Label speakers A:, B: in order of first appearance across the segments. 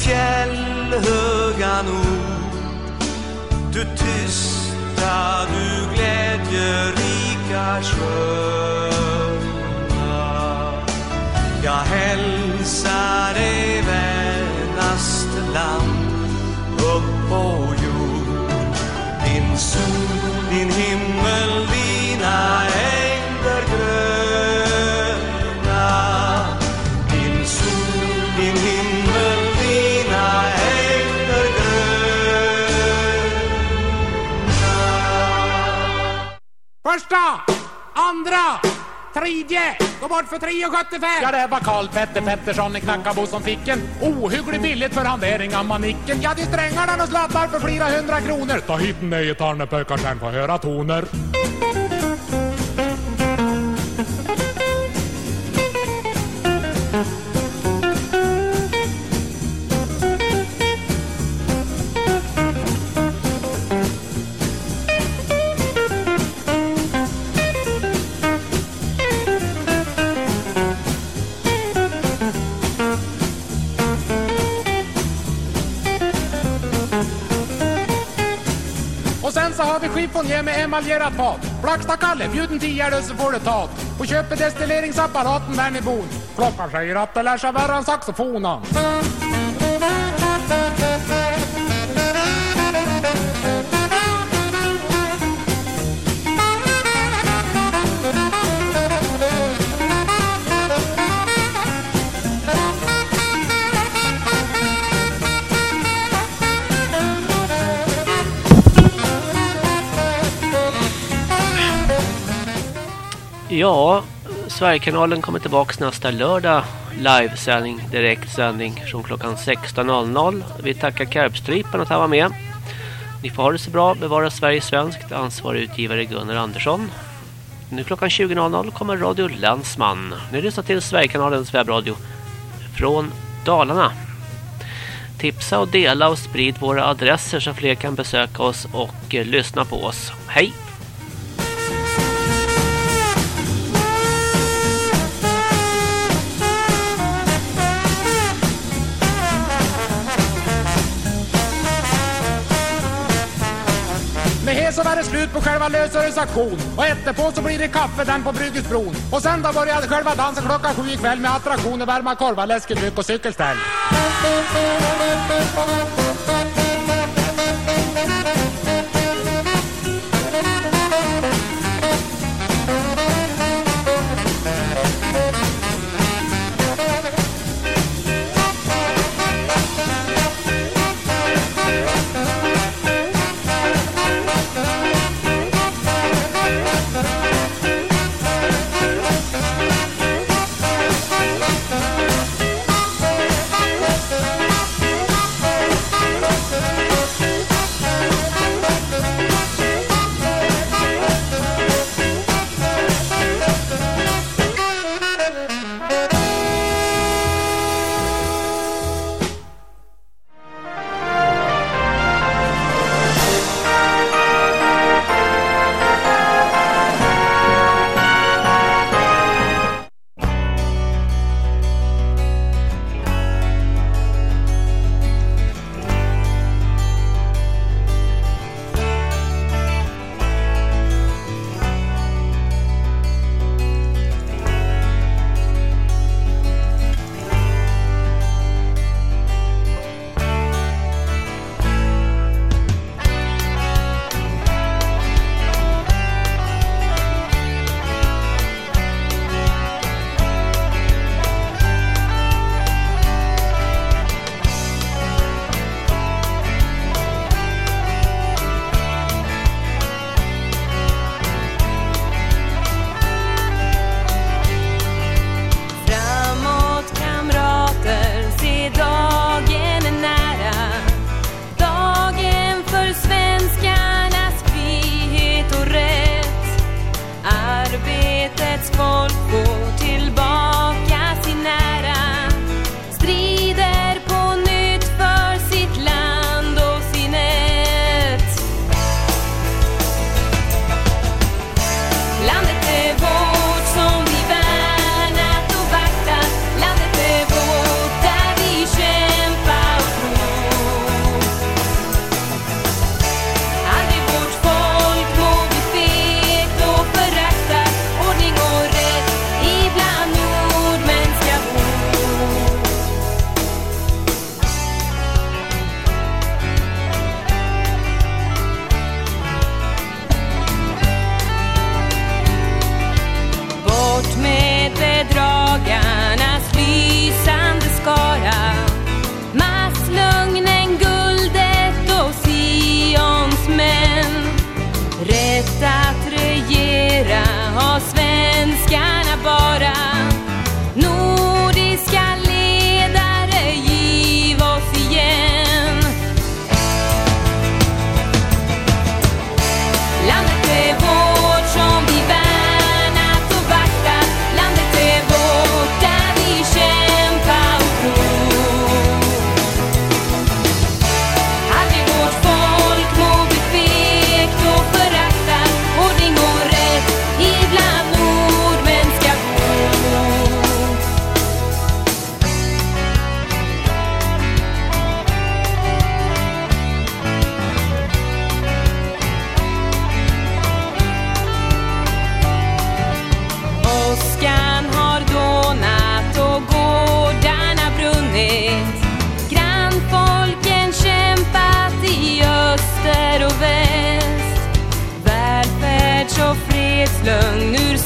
A: du fjällhöga nord. Du tysta, du glädjerika sköna. Jag hälsar dig
B: andra, tredje, gå bort för 3,75. Ja, det var Karl Petter Pettersson i Knackabo som fick en ohyggligt billigt för hantering av manicken. Ja, de strängarna och sladdar för flera hundra kronor. Ta hit en nöjetarne pojkar sen få höra toner. Och sen så har vi chiffonjä med emaljerat fat. Blackstakalle, bjuden bjud en tiare så får du tat. Och köper destilleringsapparaten där ni bor. Klockan säger att det lär sig värre än saxofonen.
C: Ja, Sverigekanalen kommer tillbaka nästa lördag. Livesändning, direktsändning från klockan 16.00. Vi tackar Karpstrypan att han var med. Ni får ha det så bra. Bevara Sverige svenskt. Ansvarig utgivare Gunnar Andersson. Nu klockan 20.00 kommer Radio Länsman. Nu lyssnar till Sverigekanalens webbradio från Dalarna. Tipsa och dela och sprid våra adresser så fler kan besöka oss och eh, lyssna på oss. Hej!
B: Så var det slut på själva lösörets aktion Och efterpå så blir det kaffe den på Bryggesbron. Och sen då började själva dansen klockan sju ikväll Med attraktioner, varma korvar, läskedryck och cykelställ.
D: slung ur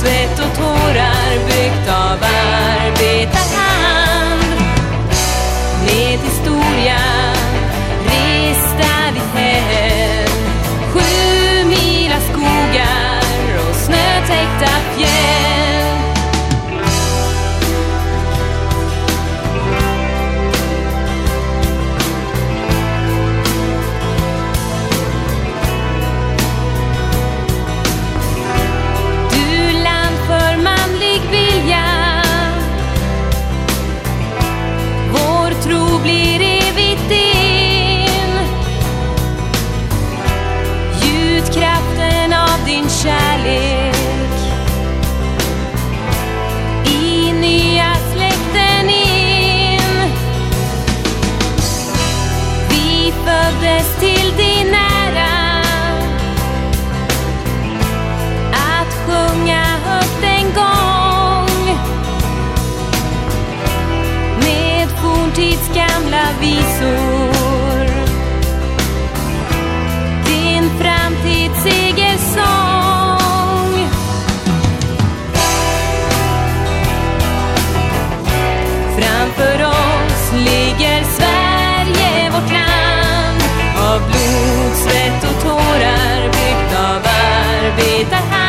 D: svett och tårar byggt av arbetarklass vita